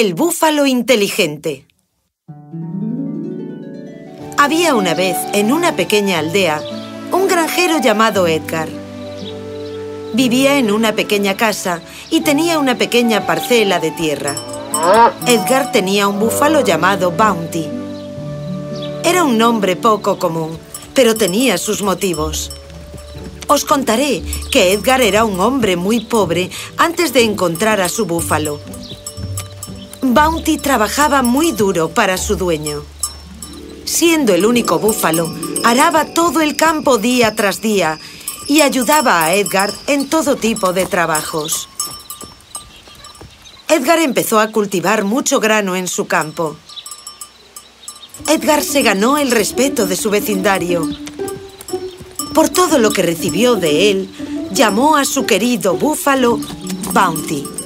El búfalo inteligente Había una vez, en una pequeña aldea, un granjero llamado Edgar. Vivía en una pequeña casa y tenía una pequeña parcela de tierra. Edgar tenía un búfalo llamado Bounty. Era un nombre poco común, pero tenía sus motivos. Os contaré que Edgar era un hombre muy pobre antes de encontrar a su búfalo. Bounty trabajaba muy duro para su dueño. Siendo el único búfalo, araba todo el campo día tras día y ayudaba a Edgar en todo tipo de trabajos. Edgar empezó a cultivar mucho grano en su campo. Edgar se ganó el respeto de su vecindario por todo lo que recibió de él, llamó a su querido búfalo Bounty.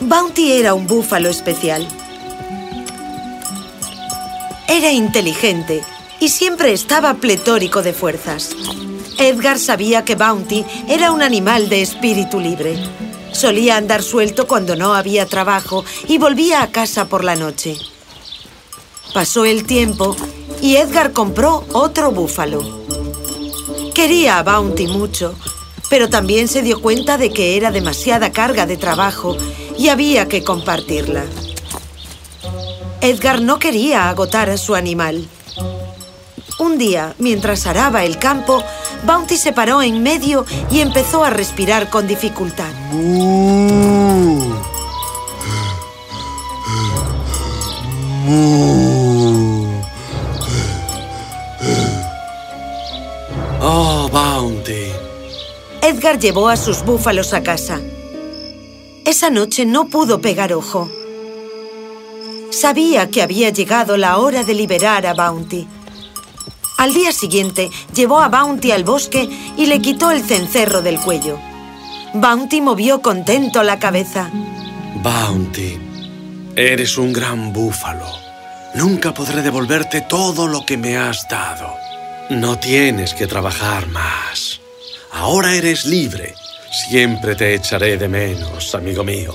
Bounty era un búfalo especial. Era inteligente y siempre estaba pletórico de fuerzas. Edgar sabía que Bounty era un animal de espíritu libre. Solía andar suelto cuando no había trabajo y volvía a casa por la noche. Pasó el tiempo y Edgar compró otro búfalo. Quería a Bounty mucho, pero también se dio cuenta de que era demasiada carga de trabajo y había que compartirla. Edgar no quería agotar a su animal. Un día, mientras araba el campo, Bounty se paró en medio y empezó a respirar con dificultad. Oh, Bounty. Edgar llevó a sus búfalos a casa. Esa noche no pudo pegar ojo. Sabía que había llegado la hora de liberar a Bounty. Al día siguiente, llevó a Bounty al bosque y le quitó el cencerro del cuello. Bounty movió contento la cabeza. Bounty, eres un gran búfalo. Nunca podré devolverte todo lo que me has dado. No tienes que trabajar más. Ahora eres libre. Siempre te echaré de menos, amigo mío.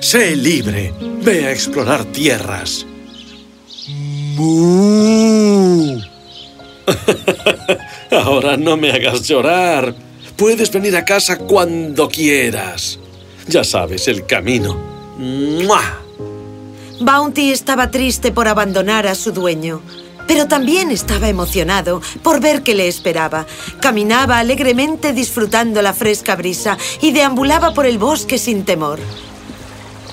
Sé libre. Ve a explorar tierras. Ahora no me hagas llorar. Puedes venir a casa cuando quieras. Ya sabes el camino. Bounty estaba triste por abandonar a su dueño, pero también estaba emocionado por ver que le esperaba. Caminaba alegremente disfrutando la fresca brisa y deambulaba por el bosque sin temor.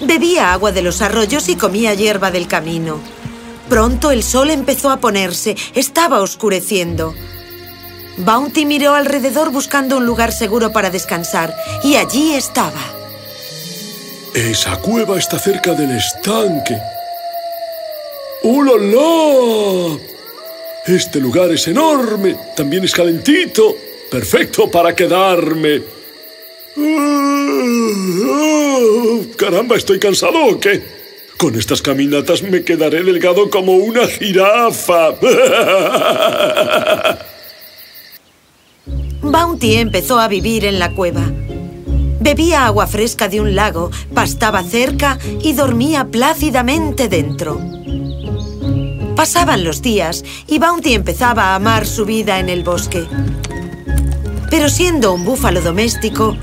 Bebía agua de los arroyos y comía hierba del camino. Pronto el sol empezó a ponerse, estaba oscureciendo. Bounty miró alrededor buscando un lugar seguro para descansar y allí estaba. Esa cueva está cerca del estanque. ¡Oh, la, la! Este lugar es enorme, también es calentito, perfecto para quedarme. ¡Caramba, estoy cansado o qué! Con estas caminatas me quedaré delgado como una jirafa. Bounty empezó a vivir en la cueva. Bebía agua fresca de un lago, pastaba cerca y dormía plácidamente dentro. Pasaban los días y Bounty empezaba a amar su vida en el bosque. Pero siendo un búfalo doméstico,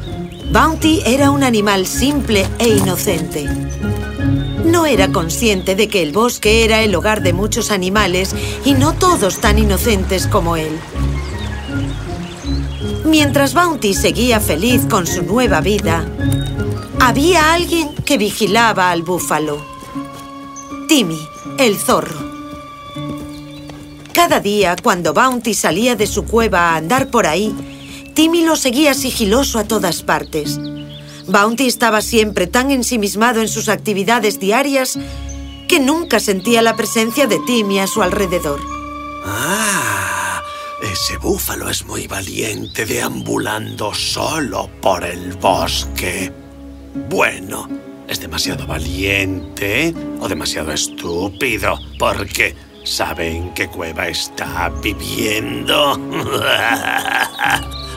Bounty era un animal simple e inocente. No era consciente de que el bosque era el hogar de muchos animales y no todos tan inocentes como él. Mientras Bounty seguía feliz con su nueva vida, había alguien que vigilaba al búfalo. Timmy, el zorro. Cada día, cuando Bounty salía de su cueva a andar por ahí, Timmy lo seguía sigiloso a todas partes. Bounty estaba siempre tan ensimismado en sus actividades diarias que nunca sentía la presencia de Timmy a su alrededor. Ah, ese búfalo es muy valiente deambulando solo por el bosque. Bueno, es demasiado valiente o demasiado estúpido porque sabe en qué cueva está viviendo.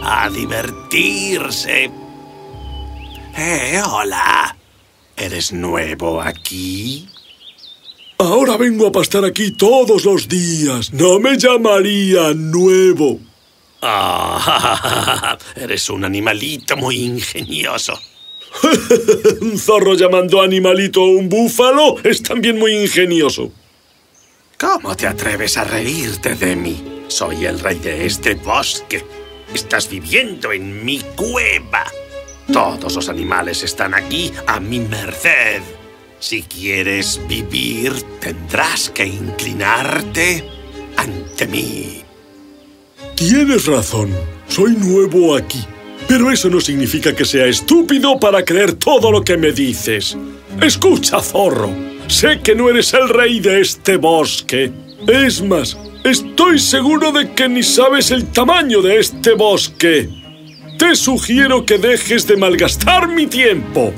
A divertirse. ¡Eh, hola! ¿Eres nuevo aquí? Ahora vengo a pastar aquí todos los días. No me llamaría nuevo. Ah, eres un animalito muy ingenioso. un zorro llamando animalito a un búfalo es también muy ingenioso. ¿Cómo te atreves a reírte de mí? Soy el rey de este bosque. Estás viviendo en mi cueva. Todos los animales están aquí a mi merced. Si quieres vivir, tendrás que inclinarte ante mí. Tienes razón. Soy nuevo aquí. Pero eso no significa que sea estúpido para creer todo lo que me dices. Escucha, zorro. Sé que no eres el rey de este bosque. Es más, estoy seguro de que ni sabes el tamaño de este bosque. Te sugiero que dejes de malgastar mi tiempo.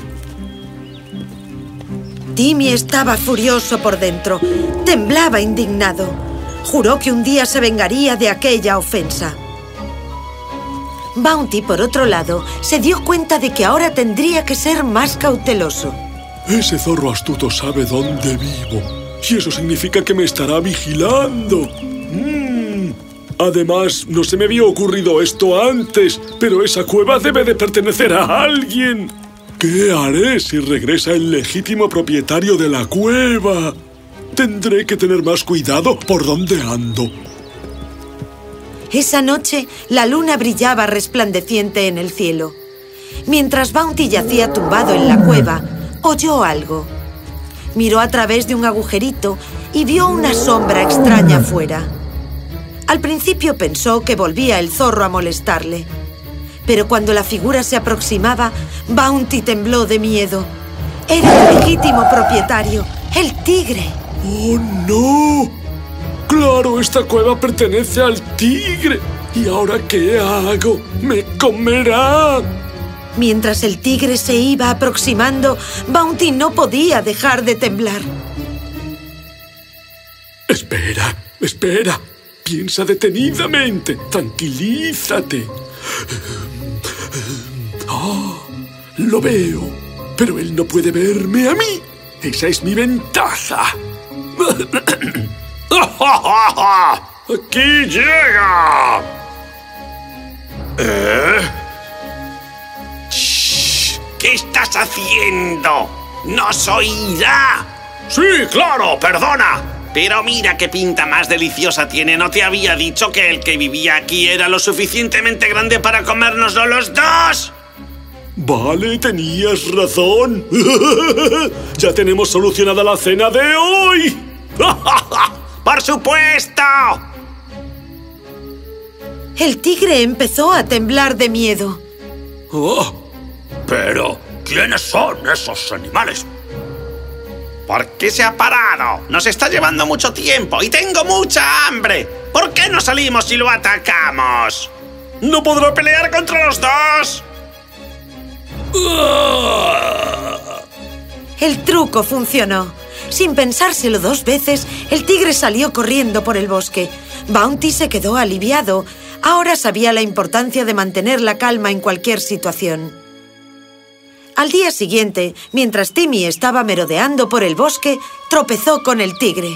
Timmy estaba furioso por dentro. Temblaba indignado. Juró que un día se vengaría de aquella ofensa. Bounty, por otro lado, se dio cuenta de que ahora tendría que ser más cauteloso. Ese zorro astuto sabe dónde vivo. Y eso significa que me estará vigilando. Mm. Además, no se me había ocurrido esto antes, pero esa cueva debe de pertenecer a alguien. ¿Qué haré si regresa el legítimo propietario de la cueva? Tendré que tener más cuidado por dónde ando. Esa noche, la luna brillaba resplandeciente en el cielo. Mientras Bounty yacía tumbado en la cueva, oyó algo. Miró a través de un agujerito y vio una sombra extraña afuera. Al principio pensó que volvía el zorro a molestarle pero cuando la figura se aproximaba, Bounty tembló de miedo. Era el legítimo propietario, el tigre. ¡Oh, no! ¡Claro, esta cueva pertenece al tigre! ¿Y ahora qué hago? ¡Me comerá! Mientras el tigre se iba aproximando, Bounty no podía dejar de temblar. Espera, espera. Piensa detenidamente. Tranquilízate. ¡Oh! Lo veo, pero él no puede verme a mí. Esa es mi ventaja. ¡Aquí llega! ¿Eh? ¿Qué estás haciendo? ¡Nos oirá! Sí, claro, perdona. Pero mira qué pinta más deliciosa tiene. ¿No te había dicho que el que vivía aquí era lo suficientemente grande para comérnoslo los dos? Vale, tenías razón. ya tenemos solucionada la cena de hoy. ¡Por supuesto! El tigre empezó a temblar de miedo. Oh, pero, ¿quiénes son esos animales? ¿Por qué se ha parado? Nos está llevando mucho tiempo y tengo mucha hambre. ¿Por qué no salimos y lo atacamos? ¿No podrá pelear contra los dos? El truco funcionó. Sin pensárselo dos veces, el tigre salió corriendo por el bosque. Bounty se quedó aliviado. Ahora sabía la importancia de mantener la calma en cualquier situación. Al día siguiente, mientras Timmy estaba merodeando por el bosque, tropezó con el tigre.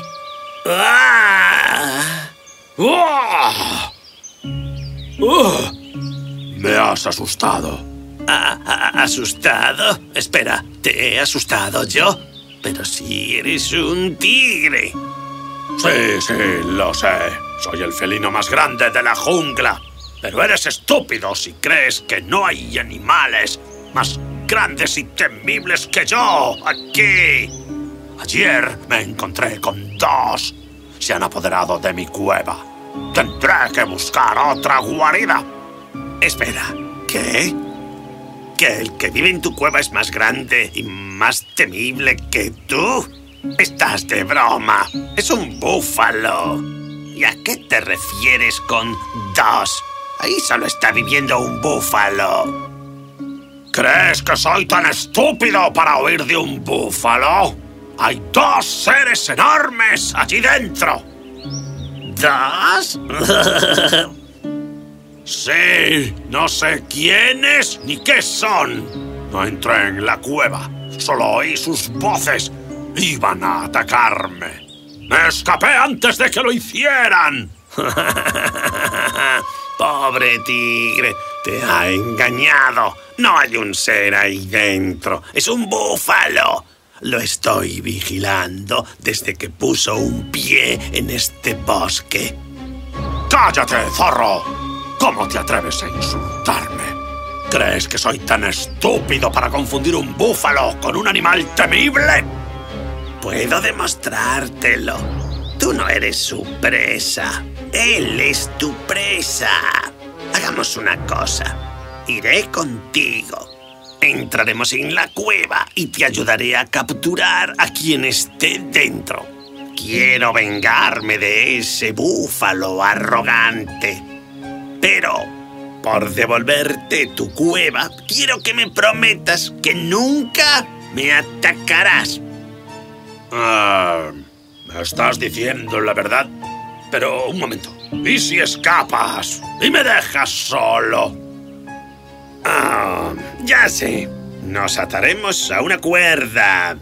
¡Ah! ¡Ah! ¡Ah! Me has asustado. ¿Asustado? Espera, ¿te he asustado yo? Pero si eres un tigre. Sí, sí, lo sé. Soy el felino más grande de la jungla. Pero eres estúpido si crees que no hay animales más grandes y temibles que yo aquí. Ayer me encontré con dos. Se han apoderado de mi cueva. Tendré que buscar otra guarida. Espera, ¿qué? ¿Que el que vive en tu cueva es más grande y más temible que tú? Estás de broma. Es un búfalo. ¿Y a qué te refieres con dos? Ahí solo está viviendo un búfalo. ¿Crees que soy tan estúpido para oír de un búfalo? Hay dos seres enormes allí dentro. ¿Dos? Sí, no sé quiénes ni qué son. No entré en la cueva. Solo oí sus voces. Iban a atacarme. Me escapé antes de que lo hicieran. Pobre tigre, te ha engañado. No hay un ser ahí dentro. Es un búfalo. Lo estoy vigilando desde que puso un pie en este bosque. ¡Cállate, zorro! ¿Cómo te atreves a insultarme? ¿Crees que soy tan estúpido para confundir un búfalo con un animal temible? Puedo demostrártelo. Tú no eres su presa. Él es tu presa. Hagamos una cosa. Iré contigo. Entraremos en la cueva y te ayudaré a capturar a quien esté dentro. Quiero vengarme de ese búfalo arrogante. Pero, por devolverte tu cueva, quiero que me prometas que nunca me atacarás. Ah, ¿Me estás diciendo la verdad? Pero un momento. ¿Y si escapas y me dejas solo? Ya sé. Nos ataremos a una cuerda.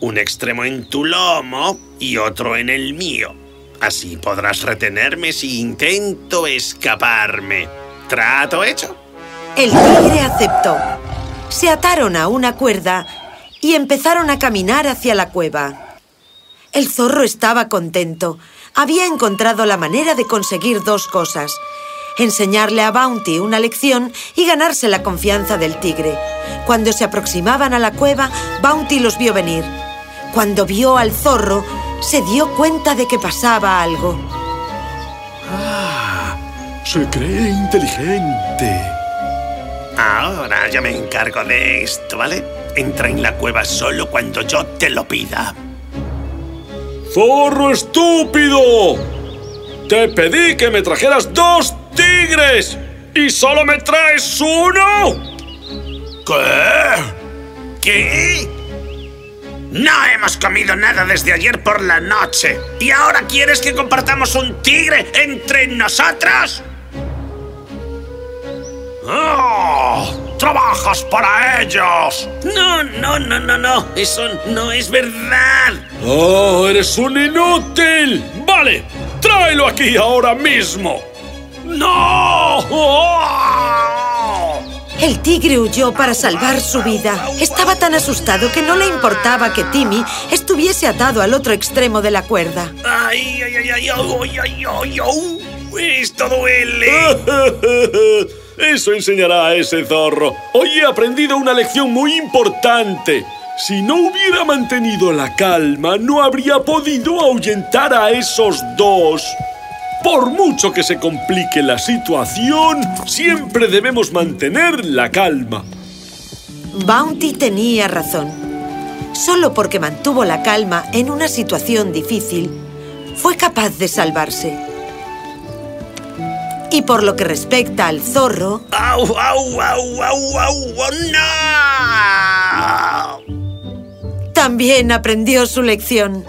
Un extremo en tu lomo y otro en el mío. Así podrás retenerme si intento escaparme. ¿Trato hecho? El tigre aceptó. Se ataron a una cuerda y empezaron a caminar hacia la cueva. El zorro estaba contento. Había encontrado la manera de conseguir dos cosas. Enseñarle a Bounty una lección y ganarse la confianza del tigre. Cuando se aproximaban a la cueva, Bounty los vio venir. Cuando vio al zorro, se dio cuenta de que pasaba algo. Ah, se cree inteligente. Ahora yo me encargo de esto, ¿vale? Entra en la cueva solo cuando yo te lo pida. ¡Zorro estúpido! Te pedí que me trajeras dos tigres y solo me traes uno. ¿Qué? ¿Qué? No hemos comido nada desde ayer por la noche. ¿Y ahora quieres que compartamos un tigre entre nosotros? ¡Oh! ¡Trabajas para ellos! No, no, no, no, no. Eso no es verdad. ¡Oh, eres un inútil! Vale, tráelo aquí ahora mismo. ¡No! El tigre huyó para salvar su vida. Estaba tan asustado que no le importaba que Timmy estuviese atado al otro extremo de la cuerda. ¡Ay, ay, ay, ay, ay, ay, ay, ay! ¡Esto duele! Eso enseñará a ese zorro. Hoy he aprendido una lección muy importante. Si no hubiera mantenido la calma, no habría podido ahuyentar a esos dos. Por mucho que se complique la situación, siempre debemos mantener la calma. Bounty tenía razón. Solo porque mantuvo la calma en una situación difícil, fue capaz de salvarse. Y por lo que respecta al zorro... ¡Au, au, au, au, au! ¡No! También aprendió su lección.